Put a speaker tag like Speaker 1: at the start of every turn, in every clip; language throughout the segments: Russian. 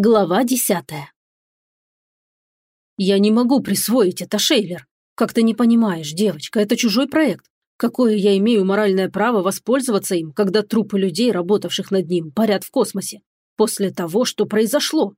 Speaker 1: Глава десятая. «Я не могу присвоить это, Шейлер. Как ты не понимаешь, девочка, это чужой проект. Какое я имею моральное право воспользоваться им, когда трупы людей, работавших над ним, парят в космосе? После того, что произошло?»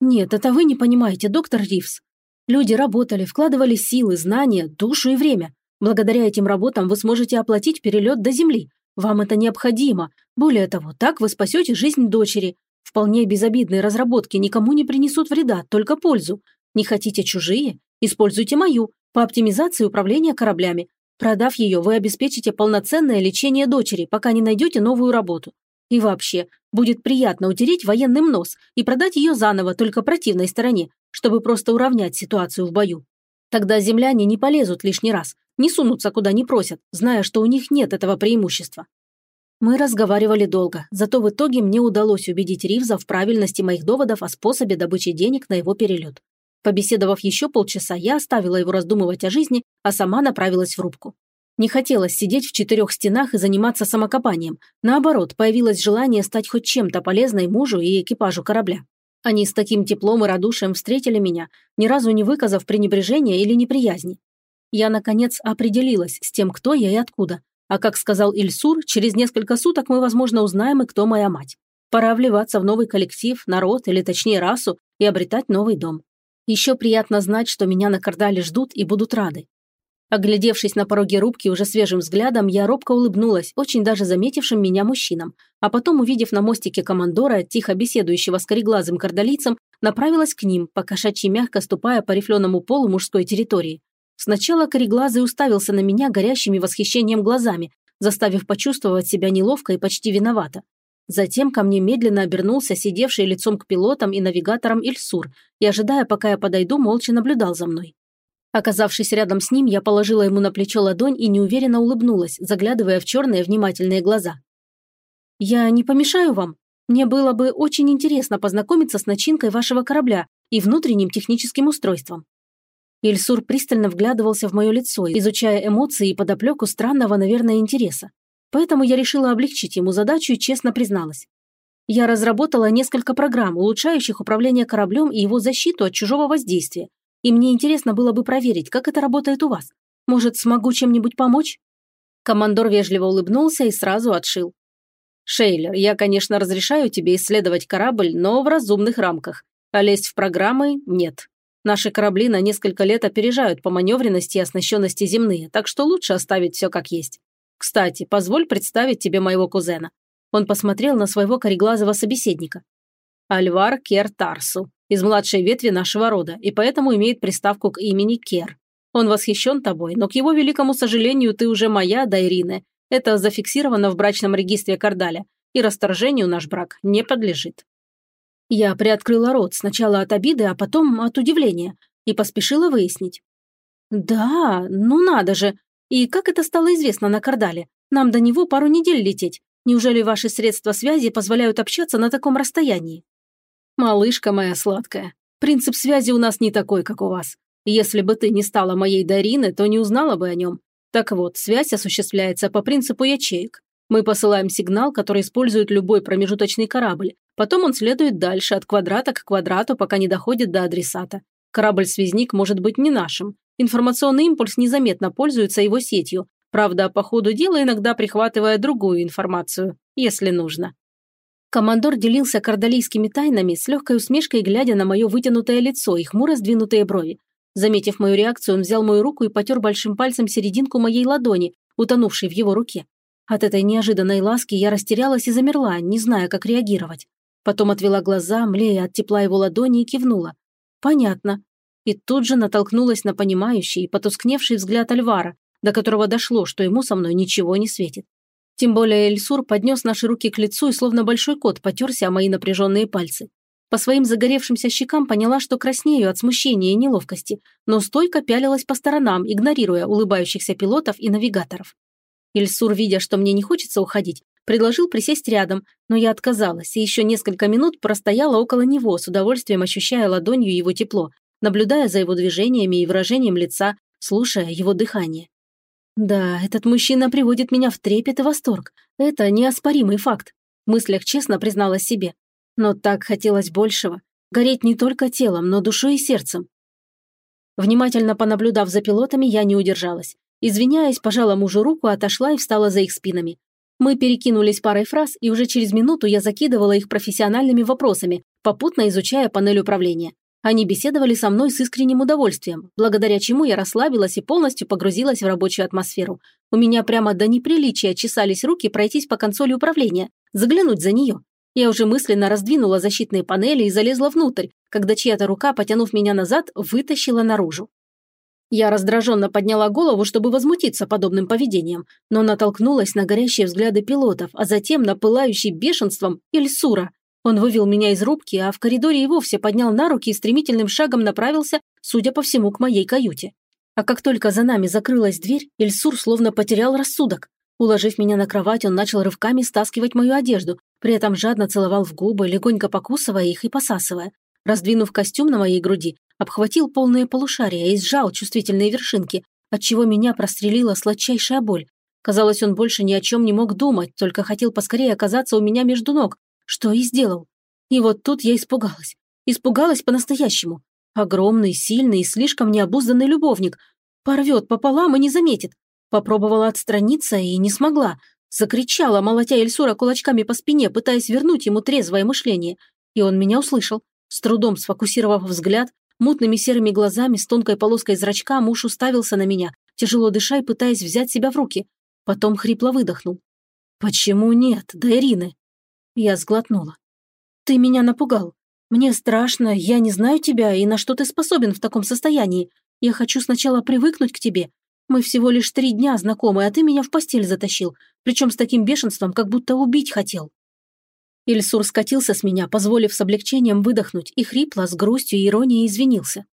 Speaker 1: «Нет, это вы не понимаете, доктор Ривз. Люди работали, вкладывали силы, знания, душу и время. Благодаря этим работам вы сможете оплатить перелет до Земли. Вам это необходимо. Более того, так вы спасете жизнь дочери, Вполне безобидные разработки никому не принесут вреда, только пользу. Не хотите чужие? Используйте мою по оптимизации управления кораблями. Продав ее, вы обеспечите полноценное лечение дочери, пока не найдете новую работу. И вообще, будет приятно утереть военным нос и продать ее заново только противной стороне, чтобы просто уравнять ситуацию в бою. Тогда земляне не полезут лишний раз, не сунутся куда не просят, зная, что у них нет этого преимущества. Мы разговаривали долго, зато в итоге мне удалось убедить Ривза в правильности моих доводов о способе добычи денег на его перелет. Побеседовав еще полчаса, я оставила его раздумывать о жизни, а сама направилась в рубку. Не хотелось сидеть в четырех стенах и заниматься самокопанием. Наоборот, появилось желание стать хоть чем-то полезной мужу и экипажу корабля. Они с таким теплом и радушием встретили меня, ни разу не выказав пренебрежения или неприязни. Я, наконец, определилась с тем, кто я и откуда, а как сказал Ильсур, через несколько суток мы, возможно, узнаем и кто моя мать. Пора вливаться в новый коллектив, народ, или точнее расу, и обретать новый дом. Еще приятно знать, что меня на Кардале ждут и будут рады. Оглядевшись на пороге рубки уже свежим взглядом, я робко улыбнулась, очень даже заметившим меня мужчинам, а потом, увидев на мостике командора, тихо беседующего с кореглазым кардалийцем, направилась к ним, покошачьи мягко ступая по рифленому полу мужской территории. Сначала кореглазый уставился на меня горящими восхищением глазами, заставив почувствовать себя неловко и почти виновато. Затем ко мне медленно обернулся сидевший лицом к пилотам и навигаторам Ильсур и, ожидая, пока я подойду, молча наблюдал за мной. Оказавшись рядом с ним, я положила ему на плечо ладонь и неуверенно улыбнулась, заглядывая в черные внимательные глаза. «Я не помешаю вам? Мне было бы очень интересно познакомиться с начинкой вашего корабля и внутренним техническим устройством. Ильсур пристально вглядывался в мое лицо, изучая эмоции и подоплеку странного, наверное, интереса. Поэтому я решила облегчить ему задачу и честно призналась. Я разработала несколько программ, улучшающих управление кораблем и его защиту от чужого воздействия. И мне интересно было бы проверить, как это работает у вас. Может, смогу чем-нибудь помочь?» Командор вежливо улыбнулся и сразу отшил. «Шейлер, я, конечно, разрешаю тебе исследовать корабль, но в разумных рамках. А лезть в программы – нет. Наши корабли на несколько лет опережают по маневренности и оснащенности земные, так что лучше оставить все как есть. Кстати, позволь представить тебе моего кузена». Он посмотрел на своего кореглазого собеседника. Альвар Кер Тарсу, из младшей ветви нашего рода, и поэтому имеет приставку к имени Кер. Он восхищен тобой, но к его великому сожалению ты уже моя, Дайрине. Это зафиксировано в брачном регистре Кардаля, и расторжению наш брак не подлежит. Я приоткрыла рот сначала от обиды, а потом от удивления и поспешила выяснить. «Да, ну надо же! И как это стало известно на Кардале? Нам до него пару недель лететь. Неужели ваши средства связи позволяют общаться на таком расстоянии?» «Малышка моя сладкая, принцип связи у нас не такой, как у вас. Если бы ты не стала моей Дарины, то не узнала бы о нем. Так вот, связь осуществляется по принципу ячеек. Мы посылаем сигнал, который использует любой промежуточный корабль, Потом он следует дальше, от квадрата к квадрату, пока не доходит до адресата. Корабль-связник может быть не нашим. Информационный импульс незаметно пользуется его сетью, правда, по ходу дела иногда прихватывая другую информацию, если нужно. Командор делился кардалийскими тайнами с легкой усмешкой, глядя на мое вытянутое лицо и хмуро сдвинутые брови. Заметив мою реакцию, он взял мою руку и потер большим пальцем серединку моей ладони, утонувшей в его руке. От этой неожиданной ласки я растерялась и замерла, не зная, как реагировать. Потом отвела глаза, млея от тепла его ладони и кивнула. «Понятно». И тут же натолкнулась на понимающий и потускневший взгляд Альвара, до которого дошло, что ему со мной ничего не светит. Тем более Эльсур поднес наши руки к лицу и словно большой кот потерся о мои напряженные пальцы. По своим загоревшимся щекам поняла, что краснею от смущения и неловкости, но стойко пялилась по сторонам, игнорируя улыбающихся пилотов и навигаторов. Ильсур, видя, что мне не хочется уходить, Предложил присесть рядом, но я отказалась и еще несколько минут простояла около него, с удовольствием ощущая ладонью его тепло, наблюдая за его движениями и выражением лица, слушая его дыхание. Да, этот мужчина приводит меня в трепет и восторг. Это неоспоримый факт. В мыслях честно призналась себе. Но так хотелось большего. Гореть не только телом, но душой и сердцем. Внимательно понаблюдав за пилотами, я не удержалась. Извиняясь, пожала мужу руку, отошла и встала за их спинами. Мы перекинулись парой фраз, и уже через минуту я закидывала их профессиональными вопросами, попутно изучая панель управления. Они беседовали со мной с искренним удовольствием, благодаря чему я расслабилась и полностью погрузилась в рабочую атмосферу. У меня прямо до неприличия чесались руки пройтись по консоли управления, заглянуть за нее. Я уже мысленно раздвинула защитные панели и залезла внутрь, когда чья-то рука, потянув меня назад, вытащила наружу. Я раздраженно подняла голову, чтобы возмутиться подобным поведением, но натолкнулась на горящие взгляды пилотов, а затем на пылающий бешенством Ильсура. Он вывел меня из рубки, а в коридоре и вовсе поднял на руки и стремительным шагом направился, судя по всему, к моей каюте. А как только за нами закрылась дверь, Ильсур словно потерял рассудок. Уложив меня на кровать, он начал рывками стаскивать мою одежду, при этом жадно целовал в губы, легонько покусывая их и посасывая. Раздвинув костюм на моей груди, обхватил полные полушария и сжал чувствительные вершинки, отчего меня прострелила сладчайшая боль. Казалось, он больше ни о чем не мог думать, только хотел поскорее оказаться у меня между ног, что и сделал. И вот тут я испугалась. Испугалась по-настоящему. Огромный, сильный и слишком необузданный любовник. Порвет пополам и не заметит. Попробовала отстраниться и не смогла. Закричала, молотя Эльсура кулачками по спине, пытаясь вернуть ему трезвое мышление. И он меня услышал. С трудом сфокусировав взгляд, мутными серыми глазами с тонкой полоской зрачка муж уставился на меня, тяжело дыша и пытаясь взять себя в руки. Потом хрипло выдохнул. «Почему нет, да Ирины?» Я сглотнула. «Ты меня напугал. Мне страшно, я не знаю тебя и на что ты способен в таком состоянии. Я хочу сначала привыкнуть к тебе, мы всего лишь три дня знакомы, а ты меня в постель затащил, причем с таким бешенством, как будто убить хотел». Ильсур скатился с меня, позволив с облегчением выдохнуть, и хрипло, с грустью и иронией извинился.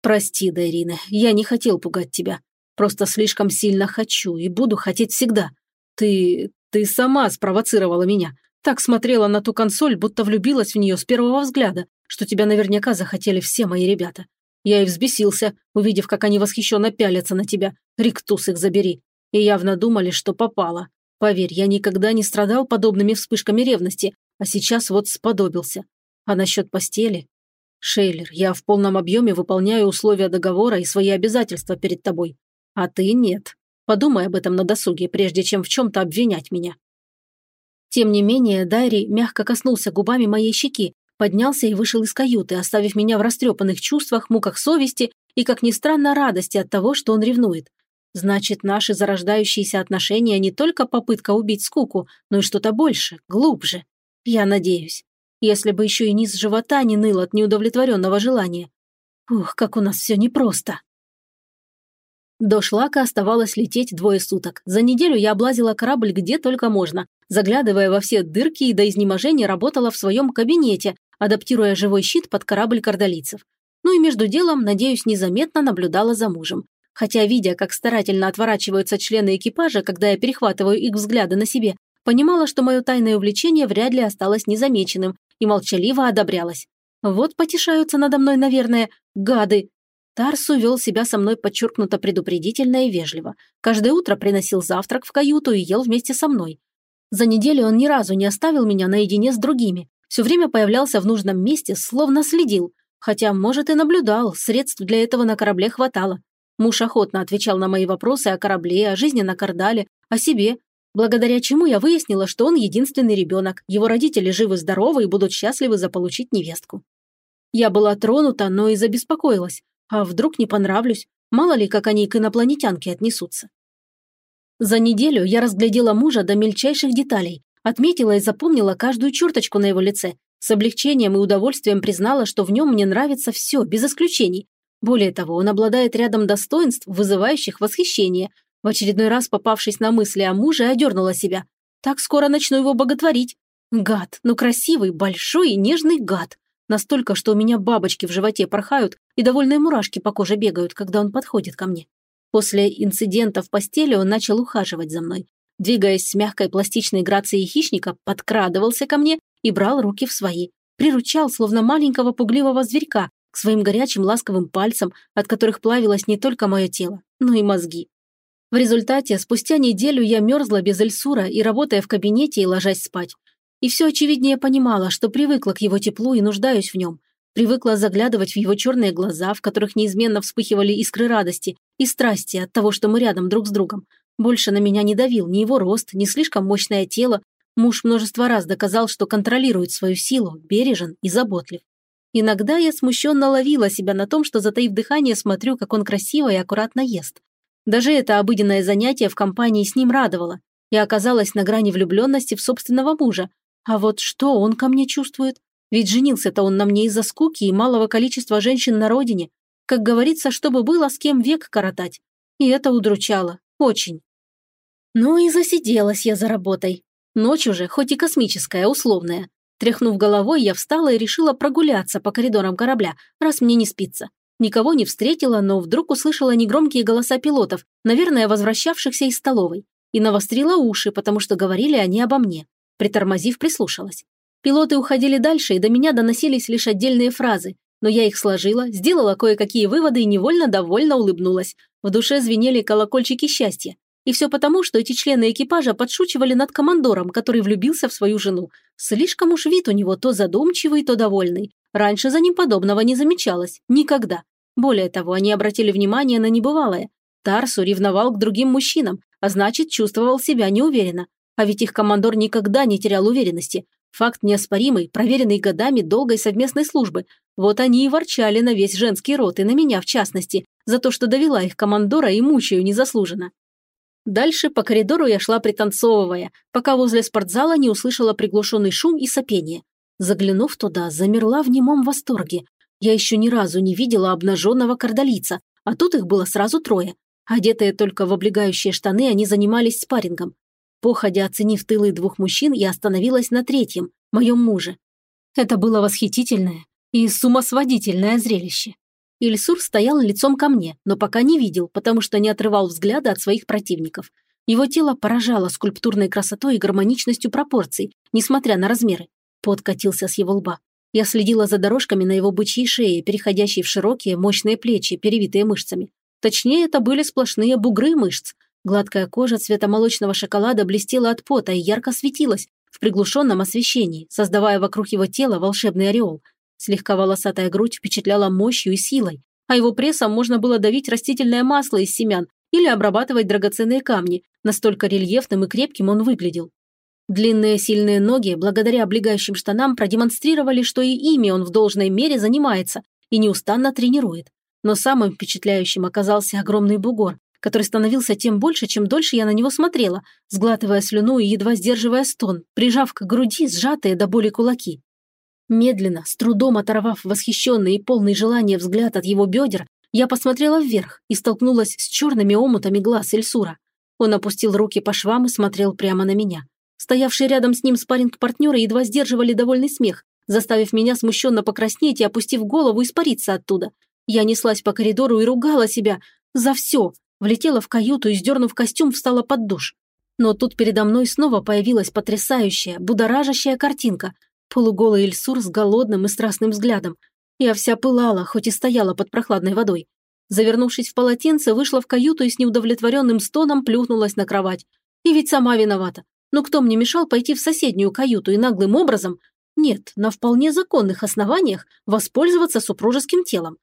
Speaker 1: «Прости, Дайрина, я не хотел пугать тебя. Просто слишком сильно хочу и буду хотеть всегда. Ты... ты сама спровоцировала меня. Так смотрела на ту консоль, будто влюбилась в нее с первого взгляда, что тебя наверняка захотели все мои ребята. Я и взбесился, увидев, как они восхищенно пялятся на тебя. Риктус их забери. И явно думали, что попало. Поверь, я никогда не страдал подобными вспышками ревности, а сейчас вот сподобился. А насчет постели? Шейлер, я в полном объеме выполняю условия договора и свои обязательства перед тобой. А ты нет. Подумай об этом на досуге, прежде чем в чем-то обвинять меня. Тем не менее, Дайри мягко коснулся губами моей щеки, поднялся и вышел из каюты, оставив меня в растрепанных чувствах, муках совести и, как ни странно, радости от того, что он ревнует. Значит, наши зарождающиеся отношения не только попытка убить скуку, но и что-то больше, глубже. Я надеюсь. Если бы еще и низ живота не ныл от неудовлетворенного желания. Ух, как у нас все непросто. До шлака оставалось лететь двое суток. За неделю я облазила корабль где только можно, заглядывая во все дырки и до изнеможения работала в своем кабинете, адаптируя живой щит под корабль кардалийцев. Ну и между делом, надеюсь, незаметно наблюдала за мужем. Хотя, видя, как старательно отворачиваются члены экипажа, когда я перехватываю их взгляды на себе, понимала, что мое тайное увлечение вряд ли осталось незамеченным и молчаливо одобрялось. Вот потешаются надо мной, наверное, гады. Тарсу вел себя со мной подчеркнуто предупредительно и вежливо. Каждое утро приносил завтрак в каюту и ел вместе со мной. За неделю он ни разу не оставил меня наедине с другими, все время появлялся в нужном месте, словно следил. Хотя, может, и наблюдал, средств для этого на корабле хватало. Муж охотно отвечал на мои вопросы о корабле, о жизни на Кардале, о себе, благодаря чему я выяснила, что он единственный ребенок, его родители живы-здоровы и будут счастливы заполучить невестку. Я была тронута, но и забеспокоилась. А вдруг не понравлюсь? Мало ли, как они к инопланетянке отнесутся. За неделю я разглядела мужа до мельчайших деталей, Отметила и запомнила каждую черточку на его лице. С облегчением и удовольствием признала, что в нем мне нравится все, без исключений. Более того, он обладает рядом достоинств, вызывающих восхищение. В очередной раз, попавшись на мысли о муже, одернула себя. Так скоро начну его боготворить. Гад, ну красивый, большой и нежный гад. Настолько, что у меня бабочки в животе порхают и довольные мурашки по коже бегают, когда он подходит ко мне. После инцидента в постели он начал ухаживать за мной двигаясь с мягкой пластичной грацией хищника, подкрадывался ко мне и брал руки в свои. Приручал, словно маленького пугливого зверька, к своим горячим ласковым пальцам, от которых плавилось не только мое тело, но и мозги. В результате, спустя неделю я мерзла без Эльсура и, работая в кабинете и ложась спать. И все очевиднее понимала, что привыкла к его теплу и нуждаюсь в нем. Привыкла заглядывать в его черные глаза, в которых неизменно вспыхивали искры радости и страсти от того, что мы рядом друг с другом. Больше на меня не давил ни его рост, ни слишком мощное тело. Муж множество раз доказал, что контролирует свою силу, бережен и заботлив. Иногда я смущенно ловила себя на том, что, затаив дыхание, смотрю, как он красиво и аккуратно ест. Даже это обыденное занятие в компании с ним радовало. Я оказалась на грани влюбленности в собственного мужа. А вот что он ко мне чувствует? Ведь женился-то он на мне из-за скуки и малого количества женщин на родине. Как говорится, чтобы было с кем век коротать. И это удручало. Очень. Ну и засиделась я за работой. Ночь уже, хоть и космическая, условная. Тряхнув головой, я встала и решила прогуляться по коридорам корабля, раз мне не спится. Никого не встретила, но вдруг услышала негромкие голоса пилотов, наверное, возвращавшихся из столовой, и навострила уши, потому что говорили они обо мне. Притормозив, прислушалась. Пилоты уходили дальше, и до меня доносились лишь отдельные фразы, но я их сложила, сделала кое-какие выводы и невольно довольно улыбнулась. В душе звенели колокольчики счастья. И все потому, что эти члены экипажа подшучивали над командором, который влюбился в свою жену. Слишком уж вид у него то задумчивый, то довольный. Раньше за ним подобного не замечалось. Никогда. Более того, они обратили внимание на небывалое. Тарсу ревновал к другим мужчинам, а значит, чувствовал себя неуверенно. А ведь их командор никогда не терял уверенности. Факт неоспоримый, проверенный годами долгой совместной службы. Вот они и ворчали на весь женский род, и на меня в частности, за то, что довела их командора и мучаю незаслуженно. Дальше по коридору я шла пританцовывая, пока возле спортзала не услышала приглушенный шум и сопение. Заглянув туда, замерла в немом восторге. Я еще ни разу не видела обнаженного кардалица, а тут их было сразу трое. Одетые только в облегающие штаны, они занимались спаррингом. Походя оценив тылы двух мужчин, я остановилась на третьем, моем муже. Это было восхитительное и сумасводительное зрелище. Ильсур стоял лицом ко мне, но пока не видел, потому что не отрывал взгляда от своих противников. Его тело поражало скульптурной красотой и гармоничностью пропорций, несмотря на размеры. Пот катился с его лба. Я следила за дорожками на его бычьей шее, переходящей в широкие, мощные плечи, перевитые мышцами. Точнее, это были сплошные бугры мышц. Гладкая кожа цвета молочного шоколада блестела от пота и ярко светилась в приглушенном освещении, создавая вокруг его тела волшебный ореол. Слегка волосатая грудь впечатляла мощью и силой, а его прессом можно было давить растительное масло из семян или обрабатывать драгоценные камни, настолько рельефным и крепким он выглядел. Длинные сильные ноги, благодаря облегающим штанам, продемонстрировали, что и ими он в должной мере занимается и неустанно тренирует. Но самым впечатляющим оказался огромный бугор, который становился тем больше, чем дольше я на него смотрела, сглатывая слюну и едва сдерживая стон, прижав к груди сжатые до боли кулаки. Медленно, с трудом оторвав восхищенный и полный желания взгляд от его бедер, я посмотрела вверх и столкнулась с черными омутами глаз Эльсура. Он опустил руки по швам и смотрел прямо на меня. Стоявшие рядом с ним спарринг-партнеры едва сдерживали довольный смех, заставив меня смущенно покраснеть и, опустив голову, испариться оттуда. Я неслась по коридору и ругала себя за все. Влетела в каюту и, сдернув костюм, встала под душ. Но тут передо мной снова появилась потрясающая, будоражащая картинка – Полуголый Ильсур с голодным и страстным взглядом. Я вся пылала, хоть и стояла под прохладной водой. Завернувшись в полотенце, вышла в каюту и с неудовлетворенным стоном плюхнулась на кровать. И ведь сама виновата. Но кто мне мешал пойти в соседнюю каюту и наглым образом, нет, на вполне законных основаниях, воспользоваться супружеским телом?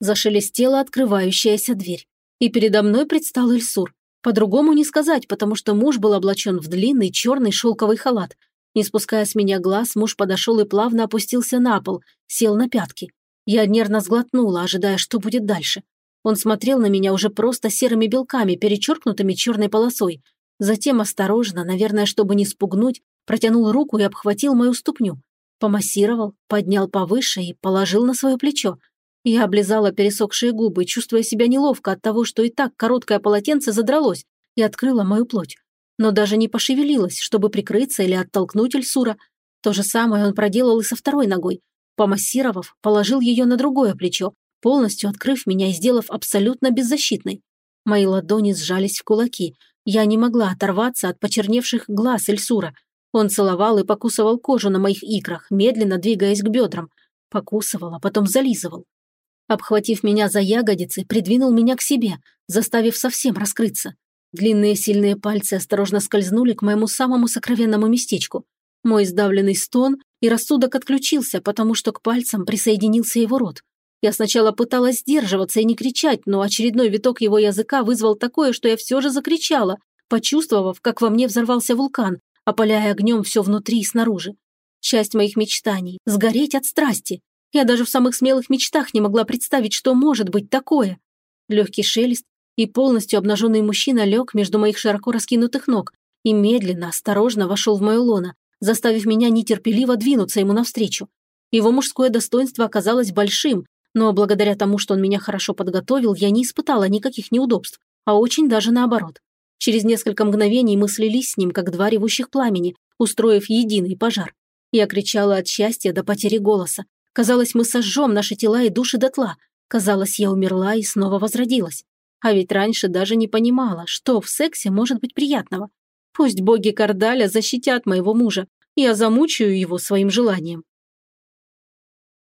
Speaker 1: Зашелестела открывающаяся дверь. И передо мной предстал Ильсур. По-другому не сказать, потому что муж был облачен в длинный черный шелковый халат – не спуская с меня глаз, муж подошел и плавно опустился на пол, сел на пятки. Я нервно сглотнула, ожидая, что будет дальше. Он смотрел на меня уже просто серыми белками, перечеркнутыми черной полосой. Затем осторожно, наверное, чтобы не спугнуть, протянул руку и обхватил мою ступню. Помассировал, поднял повыше и положил на свое плечо. Я облизала пересохшие губы, чувствуя себя неловко от того, что и так короткое полотенце задралось и открыло мою плоть но даже не пошевелилась, чтобы прикрыться или оттолкнуть Эльсура. То же самое он проделал и со второй ногой. Помассировав, положил ее на другое плечо, полностью открыв меня и сделав абсолютно беззащитной. Мои ладони сжались в кулаки. Я не могла оторваться от почерневших глаз Эльсура. Он целовал и покусывал кожу на моих икрах, медленно двигаясь к бедрам. Покусывал, а потом зализывал. Обхватив меня за ягодицы, придвинул меня к себе, заставив совсем раскрыться. Длинные сильные пальцы осторожно скользнули к моему самому сокровенному местечку. Мой сдавленный стон, и рассудок отключился, потому что к пальцам присоединился его рот. Я сначала пыталась сдерживаться и не кричать, но очередной виток его языка вызвал такое, что я все же закричала, почувствовав, как во мне взорвался вулкан, опаляя огнем все внутри и снаружи. Часть моих мечтаний – сгореть от страсти. Я даже в самых смелых мечтах не могла представить, что может быть такое. Легкий шелест, и полностью обнаженный мужчина лег между моих широко раскинутых ног и медленно, осторожно вошел в мое лоно, заставив меня нетерпеливо двинуться ему навстречу. Его мужское достоинство оказалось большим, но благодаря тому, что он меня хорошо подготовил, я не испытала никаких неудобств, а очень даже наоборот. Через несколько мгновений мы слились с ним, как два ревущих пламени, устроив единый пожар. Я кричала от счастья до потери голоса. Казалось, мы сожжем наши тела и души дотла. Казалось, я умерла и снова возродилась. А ведь раньше даже не понимала, что в сексе может быть приятного. Пусть боги Кардаля защитят моего мужа, я замучаю его своим желанием.